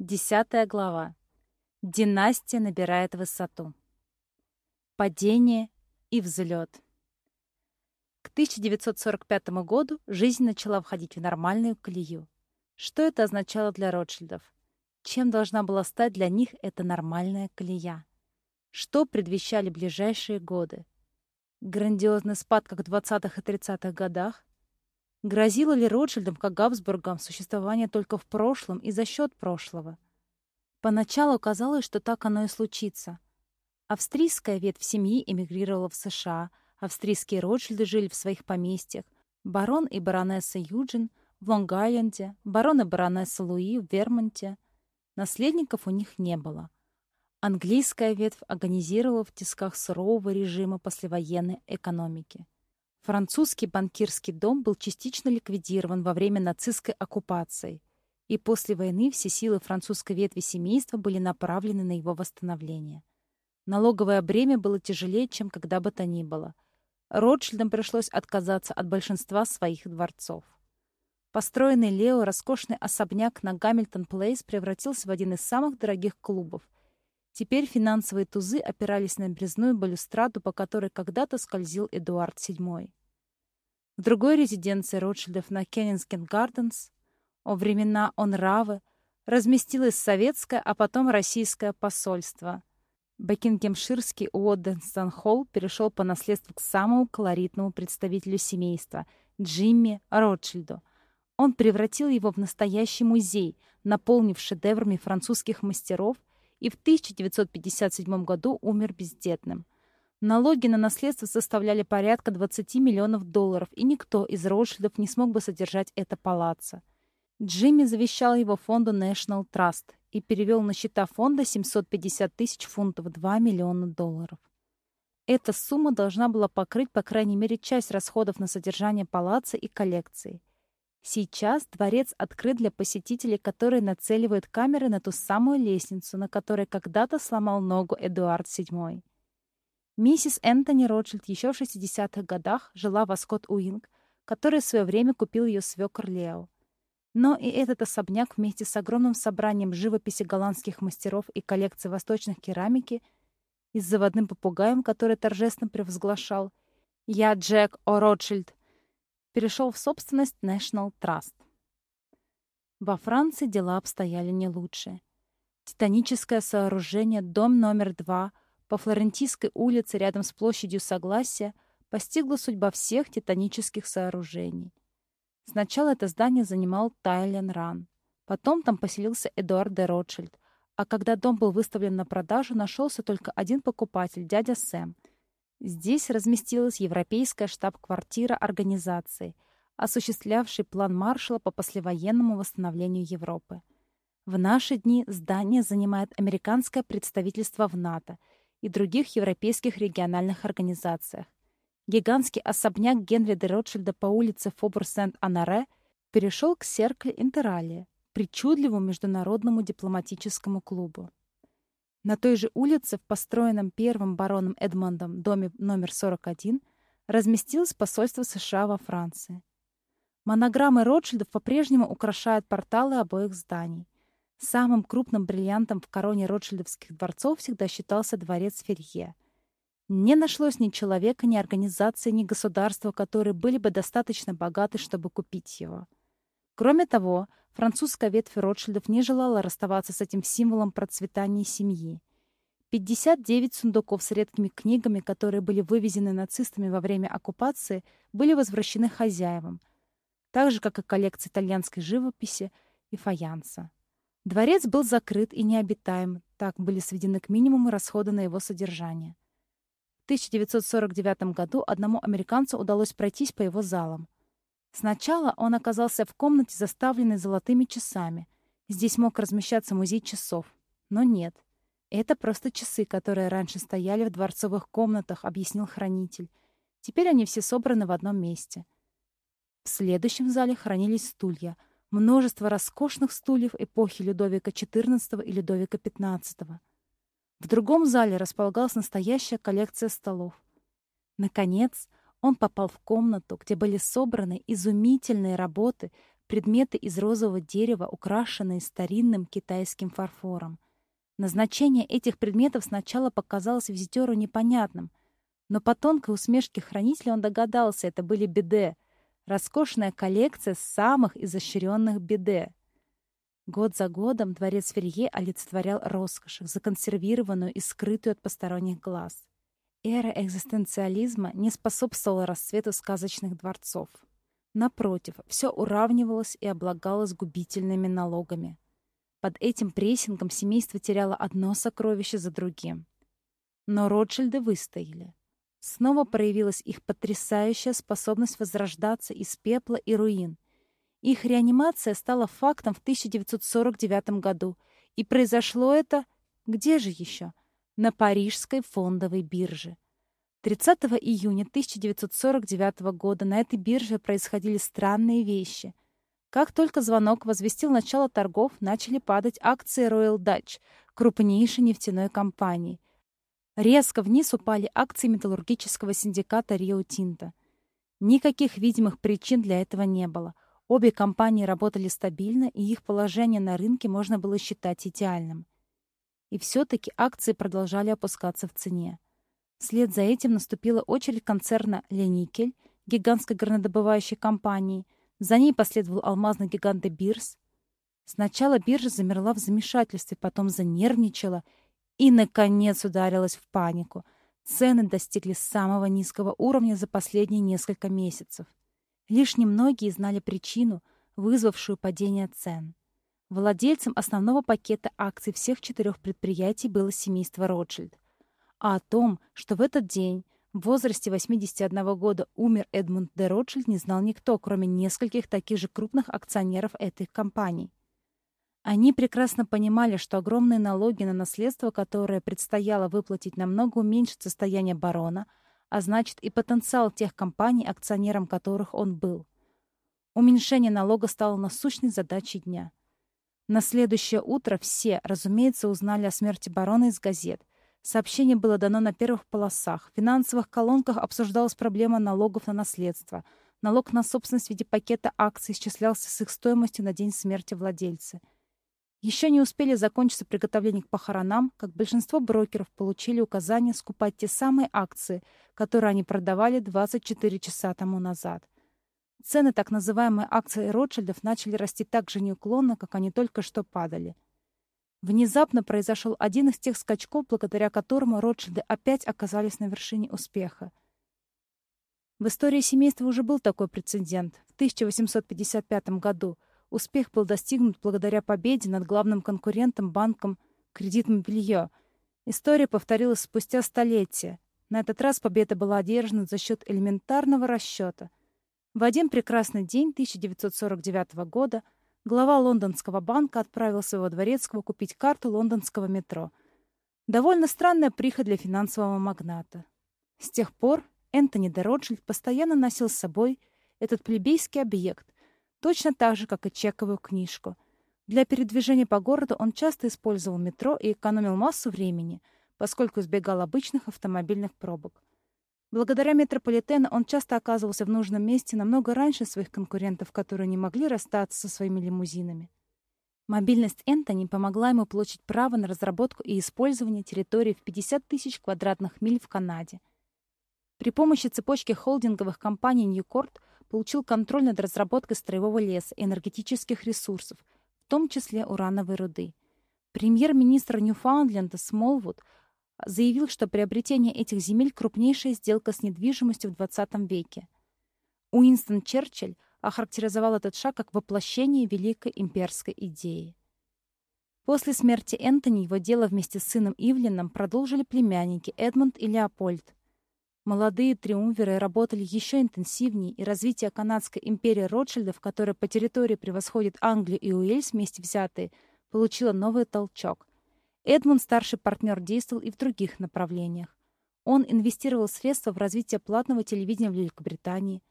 Десятая глава. Династия набирает высоту. Падение и взлет. К 1945 году жизнь начала входить в нормальную колею. Что это означало для Ротшильдов? Чем должна была стать для них эта нормальная колея? Что предвещали ближайшие годы? Грандиозный спад, как в 20-х и 30-х годах? Грозило ли Ротшильдам, как Габсбургам, существование только в прошлом и за счет прошлого? Поначалу казалось, что так оно и случится. Австрийская ветвь семьи эмигрировала в США, австрийские Ротшильды жили в своих поместьях, барон и баронесса Юджин в Лонг-Айленде, барон и баронесса Луи в Вермонте. Наследников у них не было. Английская ветвь организировала в тисках сурового режима послевоенной экономики. Французский банкирский дом был частично ликвидирован во время нацистской оккупации, и после войны все силы французской ветви семейства были направлены на его восстановление. Налоговое бремя было тяжелее, чем когда бы то ни было. Ротшильдам пришлось отказаться от большинства своих дворцов. Построенный Лео роскошный особняк на Гамильтон-Плейс превратился в один из самых дорогих клубов. Теперь финансовые тузы опирались на брезную балюстраду, по которой когда-то скользил Эдуард VII. В другой резиденции Ротшильдов на Кеннингсген-Гарденс о времена Онравы разместилось советское, а потом российское посольство. Бекингемширский Уодденстон-Холл перешел по наследству к самому колоритному представителю семейства – Джимми Ротшильду. Он превратил его в настоящий музей, наполнив шедеврами французских мастеров, и в 1957 году умер бездетным. Налоги на наследство составляли порядка 20 миллионов долларов, и никто из Ротшильдов не смог бы содержать это палаццо. Джимми завещал его фонду National Trust и перевел на счета фонда 750 тысяч фунтов, 2 миллиона долларов. Эта сумма должна была покрыть, по крайней мере, часть расходов на содержание палаца и коллекции. Сейчас дворец открыт для посетителей, которые нацеливают камеры на ту самую лестницу, на которой когда-то сломал ногу Эдуард VII. Миссис Энтони Ротшильд еще в 60-х годах жила в Аскот-Уинг, который в свое время купил ее свекор Лео. Но и этот особняк вместе с огромным собранием живописи голландских мастеров и коллекцией восточных керамики и с заводным попугаем, который торжественно провозглашал «Я Джек О. Ротшильд», перешел в собственность National Trust. Во Франции дела обстояли не лучше. Титаническое сооружение, дом номер два — по Флорентийской улице рядом с площадью Согласия постигла судьба всех титанических сооружений. Сначала это здание занимал Тайлен Ран. Потом там поселился Эдуард де Ротшильд. А когда дом был выставлен на продажу, нашелся только один покупатель, дядя Сэм. Здесь разместилась европейская штаб-квартира организации, осуществлявшей план Маршалла по послевоенному восстановлению Европы. В наши дни здание занимает американское представительство в НАТО – и других европейских региональных организациях. Гигантский особняк Генри де Ротшильда по улице Фобр-Сент-Анаре перешел к Серкле Интералия, причудливому международному дипломатическому клубу. На той же улице, в построенном первым бароном Эдмондом доме номер 41, разместилось посольство США во Франции. Монограммы Ротшильдов по-прежнему украшают порталы обоих зданий. Самым крупным бриллиантом в короне Ротшильдовских дворцов всегда считался дворец Ферье. Не нашлось ни человека, ни организации, ни государства, которые были бы достаточно богаты, чтобы купить его. Кроме того, французская ветвь Ротшильдов не желала расставаться с этим символом процветания семьи. 59 сундуков с редкими книгами, которые были вывезены нацистами во время оккупации, были возвращены хозяевам, так же, как и коллекция итальянской живописи и фаянса. Дворец был закрыт и необитаем, так были сведены к минимуму расходы на его содержание. В 1949 году одному американцу удалось пройтись по его залам. Сначала он оказался в комнате, заставленной золотыми часами. Здесь мог размещаться музей часов. Но нет. Это просто часы, которые раньше стояли в дворцовых комнатах, объяснил хранитель. Теперь они все собраны в одном месте. В следующем зале хранились стулья — множество роскошных стульев эпохи Людовика XIV и Людовика XV. В другом зале располагалась настоящая коллекция столов. Наконец, он попал в комнату, где были собраны изумительные работы, предметы из розового дерева, украшенные старинным китайским фарфором. Назначение этих предметов сначала показалось визитеру непонятным, но по тонкой усмешке хранителя он догадался, это были беде, роскошная коллекция самых изощренных беде. Год за годом дворец Ферье олицетворял роскошь, законсервированную и скрытую от посторонних глаз. Эра экзистенциализма не способствовала расцвету сказочных дворцов. Напротив, все уравнивалось и облагалось губительными налогами. Под этим прессингом семейство теряло одно сокровище за другим. Но Ротшильды выстояли. Снова проявилась их потрясающая способность возрождаться из пепла и руин. Их реанимация стала фактом в 1949 году, и произошло это где же еще? На Парижской фондовой бирже. 30 июня 1949 года на этой бирже происходили странные вещи. Как только звонок возвестил начало торгов, начали падать акции Royal Dutch, крупнейшей нефтяной компании. Резко вниз упали акции металлургического синдиката Рио Тинто. Никаких видимых причин для этого не было. Обе компании работали стабильно, и их положение на рынке можно было считать идеальным. И все-таки акции продолжали опускаться в цене. Вслед за этим наступила очередь концерна «Леникель», гигантской горнодобывающей компании. За ней последовал алмазный гигант «Бирс». Сначала биржа замерла в замешательстве, потом занервничала и, наконец, ударилась в панику. Цены достигли самого низкого уровня за последние несколько месяцев. Лишь немногие знали причину, вызвавшую падение цен. Владельцем основного пакета акций всех четырех предприятий было семейство Ротшильд — а о том, что в этот день в возрасте 81 года умер Эдмунд де Ротшильд, не знал никто, кроме нескольких таких же крупных акционеров этих компаний. Они прекрасно понимали, что огромные налоги на наследство, которое предстояло выплатить, намного уменьшит состояние барона, а значит и потенциал тех компаний, акционером которых он был. Уменьшение налога стало насущной задачей дня. На следующее утро все, разумеется, узнали о смерти барона из газет, Сообщение было дано на первых полосах. В финансовых колонках обсуждалась проблема налогов на наследство. Налог на собственность в виде пакета акций исчислялся с их стоимостью на день смерти владельца. Еще не успели закончиться приготовления к похоронам, как большинство брокеров получили указание скупать те самые акции, которые они продавали 24 часа тому назад. Цены так называемой акции Ротшильдов начали расти так же неуклонно, как они только что падали. Внезапно произошел один из тех скачков, благодаря которому Ротшильды опять оказались на вершине успеха. В истории семейства уже был такой прецедент. В 1855 году успех был достигнут благодаря победе над главным конкурентом банком «Кредит Мобилье». История повторилась спустя столетия. На этот раз победа была одержана за счет элементарного расчета. В один прекрасный день 1949 года – глава лондонского банка отправил своего дворецкого купить карту лондонского метро. Довольно странная прихоть для финансового магната. С тех пор Энтони де Ротшильд постоянно носил с собой этот плебейский объект, точно так же, как и чековую книжку. Для передвижения по городу он часто использовал метро и экономил массу времени, поскольку избегал обычных автомобильных пробок. Благодаря метрополитену он часто оказывался в нужном месте намного раньше своих конкурентов, которые не могли расстаться со своими лимузинами. Мобильность Энтони помогла ему получить право на разработку и использование территории в 50 тысяч квадратных миль в Канаде. При помощи цепочки холдинговых компаний Ньюкорт получил контроль над разработкой строевого леса и энергетических ресурсов, в том числе урановой руды. Премьер-министр Ньюфаундленда Смолвуд заявил, что приобретение этих земель – крупнейшая сделка с недвижимостью в XX веке. Уинстон Черчилль охарактеризовал этот шаг как воплощение великой имперской идеи. После смерти Энтони его дело вместе с сыном Ивлином продолжили племянники Эдмунд и Леопольд. Молодые триумвиры работали еще интенсивнее, и развитие канадской империи Ротшильдов, которая по территории превосходит Англию и Уэльс вместе взятые, получило новый толчок. Эдмунд, старший партнер, действовал и в других направлениях. Он инвестировал средства в развитие платного телевидения в Великобритании,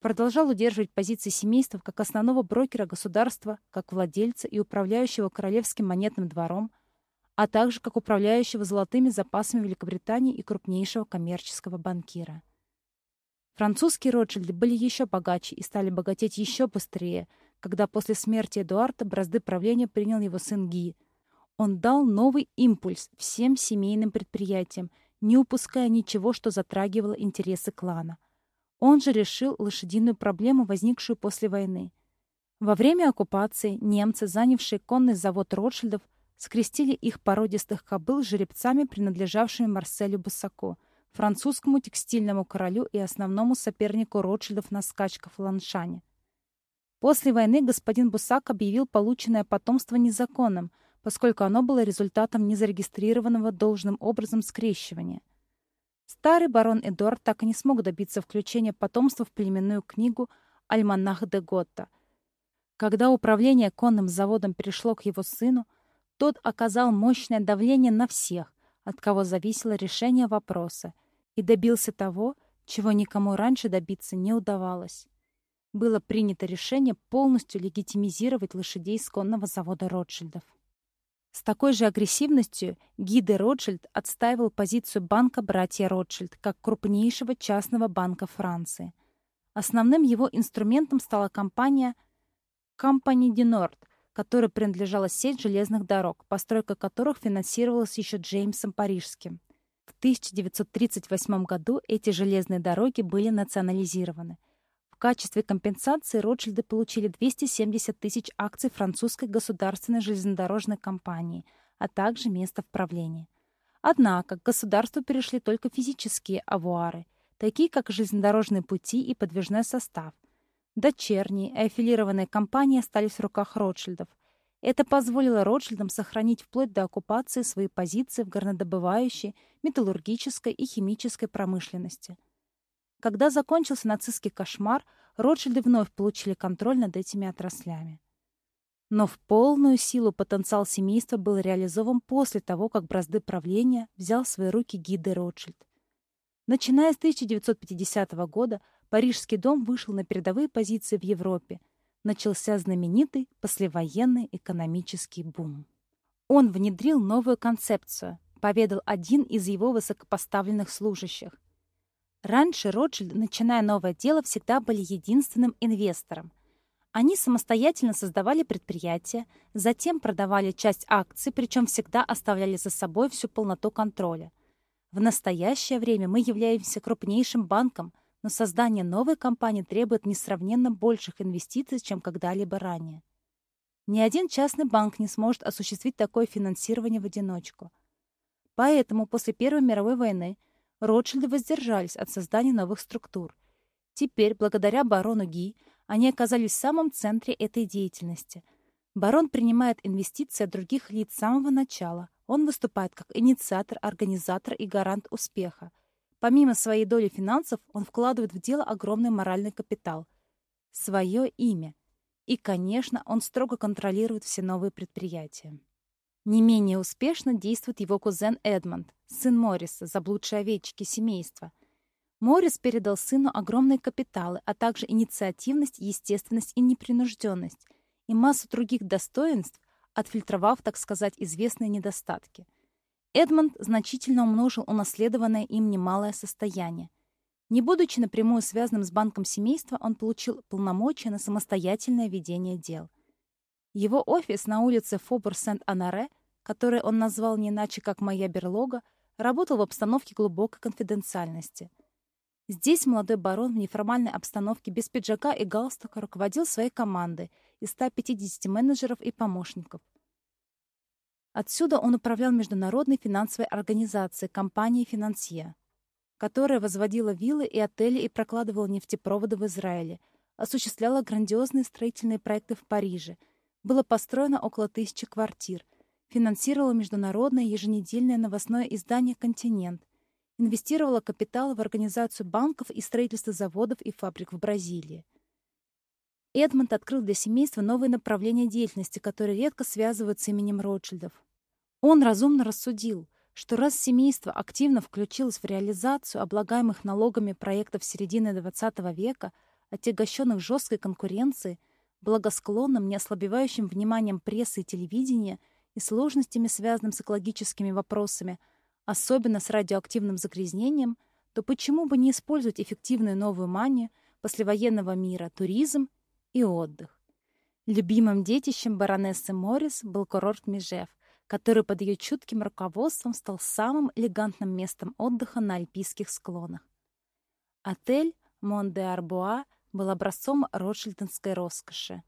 продолжал удерживать позиции семейства как основного брокера государства, как владельца и управляющего Королевским монетным двором, а также как управляющего золотыми запасами Великобритании и крупнейшего коммерческого банкира. Французские Ротшильды были еще богаче и стали богатеть еще быстрее, когда после смерти Эдуарда бразды правления принял его сын Ги. Он дал новый импульс всем семейным предприятиям, не упуская ничего, что затрагивало интересы клана. Он же решил лошадиную проблему, возникшую после войны. Во время оккупации немцы, занявшие конный завод Ротшильдов, скрестили их породистых кобыл с жеребцами, принадлежавшими Марселю Бусако, французскому текстильному королю и основному сопернику Ротшильдов на скачках в Ланшане. После войны господин Бусак объявил полученное потомство незаконным, поскольку оно было результатом незарегистрированного должным образом скрещивания. Старый барон Эдуард так и не смог добиться включения потомства в племенную книгу «Альманах де Готта». Когда управление конным заводом перешло к его сыну, тот оказал мощное давление на всех, от кого зависело решение вопроса, и добился того, чего никому раньше добиться не удавалось было принято решение полностью легитимизировать лошадей с конного завода Ротшильдов. С такой же агрессивностью Гиде Ротшильд отстаивал позицию банка «Братья Ротшильд» как крупнейшего частного банка Франции. Основным его инструментом стала компания Compagnie du которой принадлежала сеть железных дорог, постройка которых финансировалась еще Джеймсом Парижским. В 1938 году эти железные дороги были национализированы. В качестве компенсации Ротшильды получили 270 тысяч акций французской государственной железнодорожной компании, а также место в правлении. Однако к государству перешли только физические авуары, такие как железнодорожные пути и подвижной состав. Дочерние и аффилированные компании остались в руках Ротшильдов. Это позволило Ротшильдам сохранить вплоть до оккупации свои позиции в горнодобывающей, металлургической и химической промышленности – когда закончился нацистский кошмар, Ротшильды вновь получили контроль над этими отраслями. Но в полную силу потенциал семейства был реализован после того, как бразды правления взял в свои руки Гиде Ротшильд. Начиная с 1950 года Парижский дом вышел на передовые позиции в Европе. Начался знаменитый послевоенный экономический бум. Он внедрил новую концепцию, поведал один из его высокопоставленных служащих. Раньше Ротшильды, начиная новое дело, всегда были единственным инвестором. Они самостоятельно создавали предприятия, затем продавали часть акций, причем всегда оставляли за собой всю полноту контроля. В настоящее время мы являемся крупнейшим банком, но создание новой компании требует несравненно больших инвестиций, чем когда-либо ранее. Ни один частный банк не сможет осуществить такое финансирование в одиночку. Поэтому после Первой мировой войны Ротшильды воздержались от создания новых структур. Теперь, благодаря барону Ги, они оказались в самом центре этой деятельности. Барон принимает инвестиции от других лиц с самого начала. Он выступает как инициатор, организатор и гарант успеха. Помимо своей доли финансов, он вкладывает в дело огромный моральный капитал. Свое имя. И, конечно, он строго контролирует все новые предприятия. Не менее успешно действует его кузен Эдмонд, сын Морриса, заблудшей овечки семейства. Моррис передал сыну огромные капиталы, а также инициативность, естественность и непринужденность, и массу других достоинств, отфильтровав, так сказать, известные недостатки. Эдмонд значительно умножил унаследованное им немалое состояние. Не будучи напрямую связанным с банком семейства, он получил полномочия на самостоятельное ведение дел. Его офис на улице Фобор-Сент-Анаре который он назвал не иначе, как «Моя берлога», работал в обстановке глубокой конфиденциальности. Здесь молодой барон в неформальной обстановке без пиджака и галстука руководил своей командой из 150 менеджеров и помощников. Отсюда он управлял международной финансовой организацией компанией «Финансье», которая возводила виллы и отели и прокладывала нефтепроводы в Израиле, осуществляла грандиозные строительные проекты в Париже. Было построено около тысячи квартир – финансировала международное еженедельное новостное издание «Континент», инвестировала капитал в организацию банков и строительство заводов и фабрик в Бразилии. Эдмонд открыл для семейства новые направления деятельности, которые редко связывают с именем Ротшильдов. Он разумно рассудил, что раз семейство активно включилось в реализацию облагаемых налогами проектов середины XX века, отягощенных жесткой конкуренцией, благосклонным, неослабевающим вниманием прессы и телевидения – и сложностями, связанными с экологическими вопросами, особенно с радиоактивным загрязнением, то почему бы не использовать эффективную новую манию послевоенного мира, туризм и отдых? Любимым детищем баронессы Моррис был курорт Межев, который под ее чутким руководством стал самым элегантным местом отдыха на альпийских склонах. Отель Мон-де-Арбуа был образцом ротшильденской роскоши.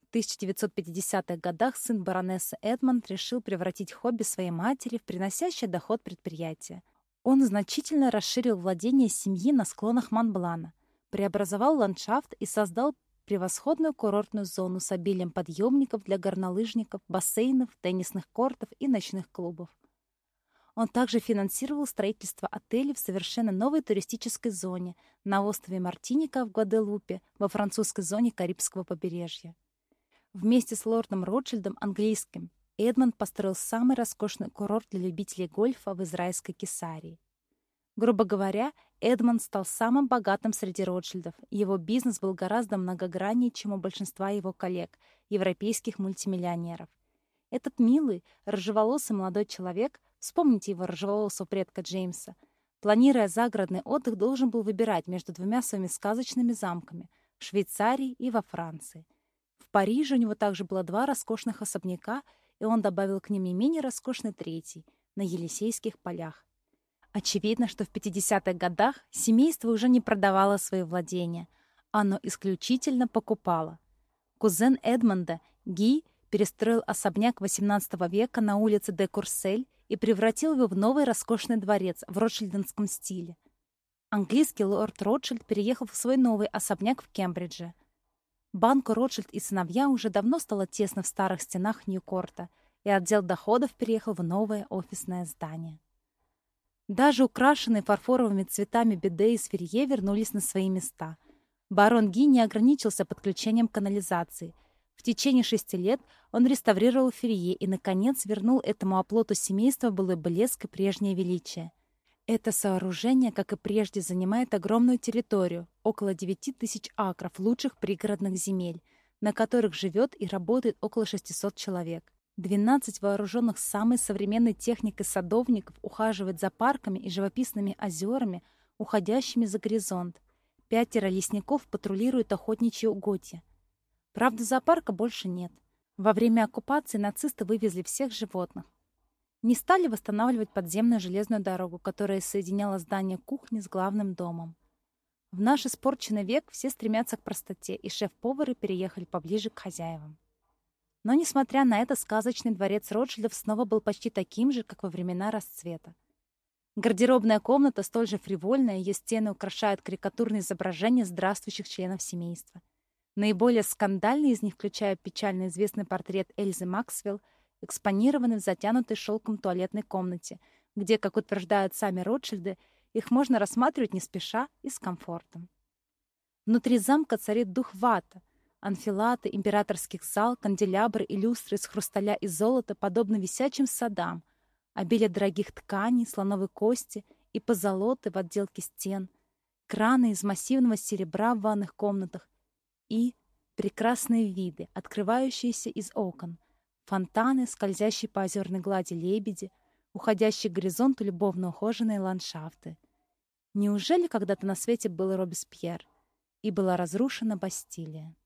В 1950-х годах сын баронессы Эдмонд решил превратить хобби своей матери в приносящее доход предприятие. Он значительно расширил владение семьи на склонах Монблана, преобразовал ландшафт и создал превосходную курортную зону с обилием подъемников для горнолыжников, бассейнов, теннисных кортов и ночных клубов. Он также финансировал строительство отелей в совершенно новой туристической зоне на острове Мартиника в Гваделупе во французской зоне Карибского побережья. Вместе с лордом Ротшильдом английским Эдмонд построил самый роскошный курорт для любителей гольфа в израильской Кесарии. Грубо говоря, Эдмонд стал самым богатым среди Ротшильдов. Его бизнес был гораздо многограннее, чем у большинства его коллег, европейских мультимиллионеров. Этот милый, рыжеволосый молодой человек, вспомните его рыжеволосого предка Джеймса, планируя загородный отдых, должен был выбирать между двумя своими сказочными замками — в Швейцарии и во Франции. В Париже у него также было два роскошных особняка, и он добавил к ним не менее роскошный третий — на Елисейских полях. Очевидно, что в 50-х годах семейство уже не продавало свои владения, оно исключительно покупало. Кузен Эдмонда, Ги, перестроил особняк XVIII века на улице де Курсель и превратил его в новый роскошный дворец в ротшильденском стиле. Английский лорд Ротшильд переехал в свой новый особняк в Кембридже. Банку Ротшильд и сыновья уже давно стало тесно в старых стенах Ньюкорта, и отдел доходов переехал в новое офисное здание. Даже украшенные фарфоровыми цветами Беде и Сферье вернулись на свои места. Барон Ги не ограничился подключением канализации. В течение шести лет он реставрировал Ферье и, наконец, вернул этому оплоту семейства былой блеск и прежнее величие. Это сооружение, как и прежде, занимает огромную территорию, около 9 тысяч акров лучших пригородных земель, на которых живет и работает около 600 человек. 12 вооруженных самой современной техникой садовников ухаживают за парками и живописными озерами, уходящими за горизонт. Пятеро лесников патрулируют охотничьи угодья. Правда, зоопарка больше нет. Во время оккупации нацисты вывезли всех животных. Не стали восстанавливать подземную железную дорогу, которая соединяла здание кухни с главным домом. В наш испорченный век все стремятся к простоте, и шеф-повары переехали поближе к хозяевам. Но, несмотря на это, сказочный дворец Ротшильдов снова был почти таким же, как во времена расцвета. Гардеробная комната столь же фривольная, ее стены украшают карикатурные изображения здравствующих членов семейства. Наиболее скандальный из них включая печально известный портрет Эльзы Максвелл, экспонированный в затянутой шелком туалетной комнате, где, как утверждают сами Ротшильды, их можно рассматривать не спеша и с комфортом. Внутри замка царит дух вата — Анфилаты, императорских зал, канделябры и люстры из хрусталя и золота подобны висячим садам, обилие дорогих тканей, слоновой кости и позолоты в отделке стен, краны из массивного серебра в ванных комнатах и прекрасные виды, открывающиеся из окон, фонтаны, скользящие по озерной глади лебеди, уходящие к горизонту любовно ухоженные ландшафты. Неужели когда-то на свете был Робеспьер и была разрушена Бастилия?